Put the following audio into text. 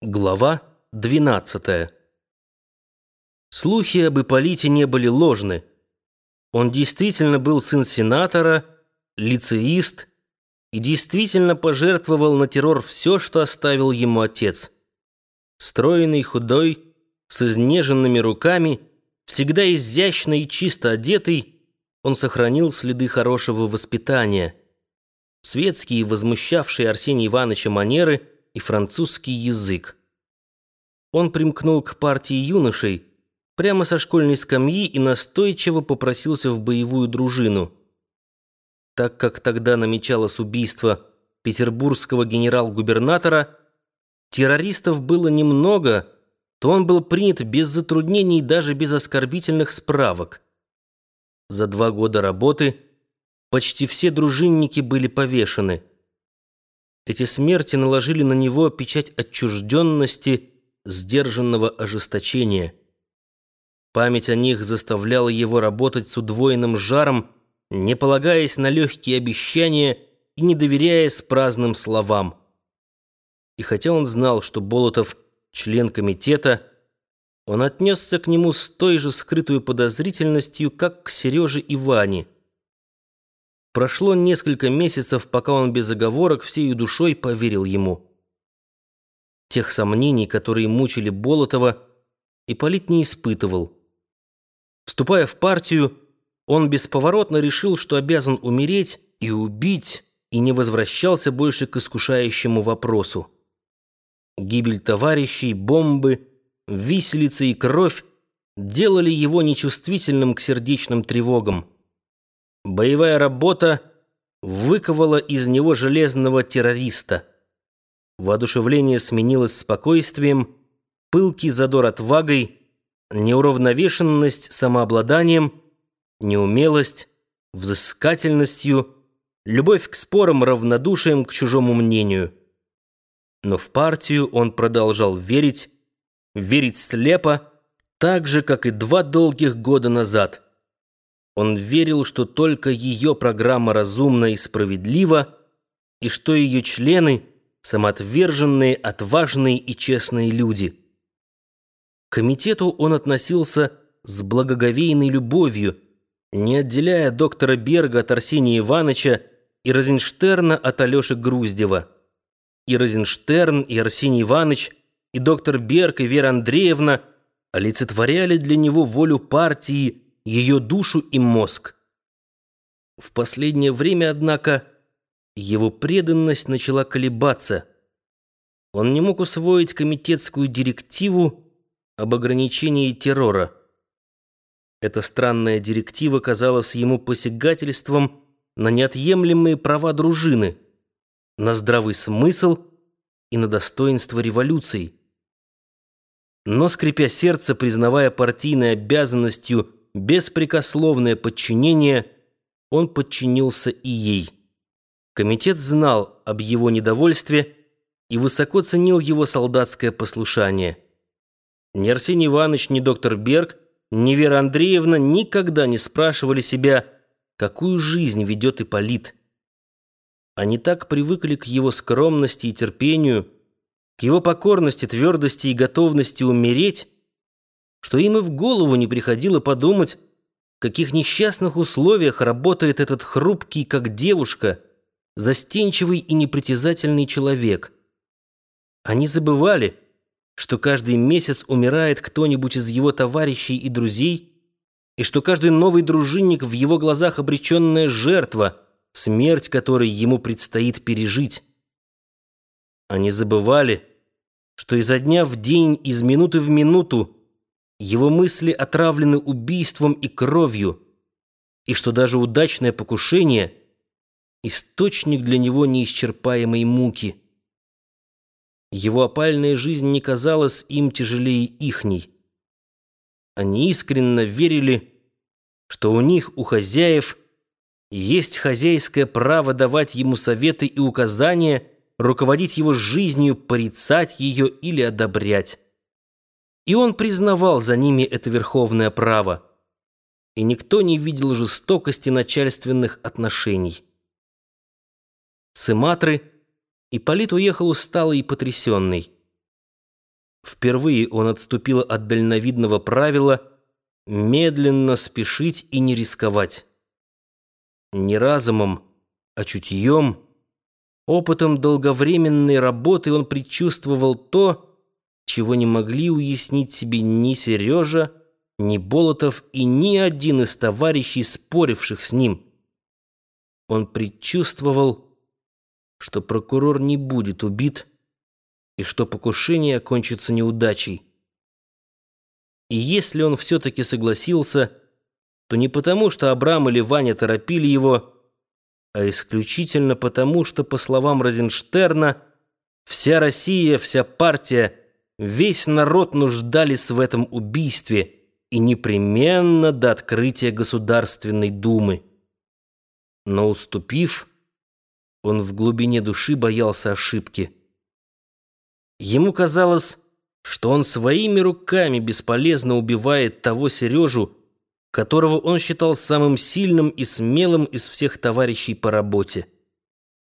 Глава 12. Слухи об Ипполите не были ложны. Он действительно был сын сенатора, лицеист и действительно пожертвовал на террор все, что оставил ему отец. Стройный, худой, с изнеженными руками, всегда изящно и чисто одетый, он сохранил следы хорошего воспитания. Светские, возмущавшие Арсения Ивановича манеры – и французский язык. Он примкнул к партии юношей прямо со школьной скамьи и настойчиво попросился в боевую дружину. Так как тогда намечалось убийство петербургского генерал-губернатора, террористов было немного, то он был принят без затруднений и даже без оскорбительных справок. За два года работы почти все дружинники были повешены – эти смерти наложили на него печать отчужденности, сдержанного ожесточения. Память о них заставляла его работать с удвоенным жаром, не полагаясь на легкие обещания и не доверяясь праздным словам. И хотя он знал, что Болотов — член комитета, он отнесся к нему с той же скрытой подозрительностью, как к Сереже и Ване — Прошло несколько месяцев, пока он без оговорок всей душой поверил ему. Тех сомнений, которые мучили Болотова, Ипполит не испытывал. Вступая в партию, он бесповоротно решил, что обязан умереть и убить, и не возвращался больше к искушающему вопросу. Гибель товарищей, бомбы, виселицы и кровь делали его нечувствительным к сердечным тревогам. Боевая работа выковала из него железного террориста. Воодушевление сменилось спокойствием, пылкий задор отвагой, неуравновешенность самообладанием, неумелость, взыскательностью, любовь к спорам, равнодушием к чужому мнению. Но в партию он продолжал верить, верить слепо, так же, как и два долгих года назад – он верил, что только ее программа разумна и справедлива, и что ее члены — самоотверженные, отважные и честные люди. К комитету он относился с благоговейной любовью, не отделяя доктора Берга от Арсения Ивановича и Розенштерна от Алеши Груздева. И Розенштерн, и Арсений Иванович, и доктор Берг, и Вера Андреевна олицетворяли для него волю партии – ее душу и мозг. В последнее время, однако, его преданность начала колебаться. Он не мог усвоить комитетскую директиву об ограничении террора. Эта странная директива казалась ему посягательством на неотъемлемые права дружины, на здравый смысл и на достоинство революции. Но, скрипя сердце, признавая партийной обязанностью беспрекословное подчинение, он подчинился и ей. Комитет знал об его недовольстве и высоко ценил его солдатское послушание. Ни Арсений Иванович, ни доктор Берг, ни Вера Андреевна никогда не спрашивали себя, какую жизнь ведет Ипполит. Они так привыкли к его скромности и терпению, к его покорности, твердости и готовности умереть, что им и в голову не приходило подумать, в каких несчастных условиях работает этот хрупкий, как девушка, застенчивый и непритязательный человек. Они забывали, что каждый месяц умирает кто-нибудь из его товарищей и друзей, и что каждый новый дружинник в его глазах обреченная жертва, смерть которой ему предстоит пережить. Они забывали, что изо дня в день, из минуты в минуту его мысли отравлены убийством и кровью, и что даже удачное покушение — источник для него неисчерпаемой муки. Его опальная жизнь не казалась им тяжелее ихней. Они искренне верили, что у них, у хозяев, есть хозяйское право давать ему советы и указания, руководить его жизнью, порицать ее или одобрять и он признавал за ними это верховное право. И никто не видел жестокости начальственных отношений. С Иматры Ипполит уехал усталый и потрясенный. Впервые он отступил от дальновидного правила медленно спешить и не рисковать. Не разумом, а чутьем, опытом долговременной работы он предчувствовал то, чего не могли уяснить себе ни Сережа, ни Болотов и ни один из товарищей, споривших с ним. Он предчувствовал, что прокурор не будет убит и что покушение окончится неудачей. И если он все-таки согласился, то не потому, что Абрам или Ваня торопили его, а исключительно потому, что, по словам Розенштерна, вся Россия, вся партия, весь народ нуждались в этом убийстве и непременно до открытия Государственной Думы. Но уступив, он в глубине души боялся ошибки. Ему казалось, что он своими руками бесполезно убивает того Сережу, которого он считал самым сильным и смелым из всех товарищей по работе.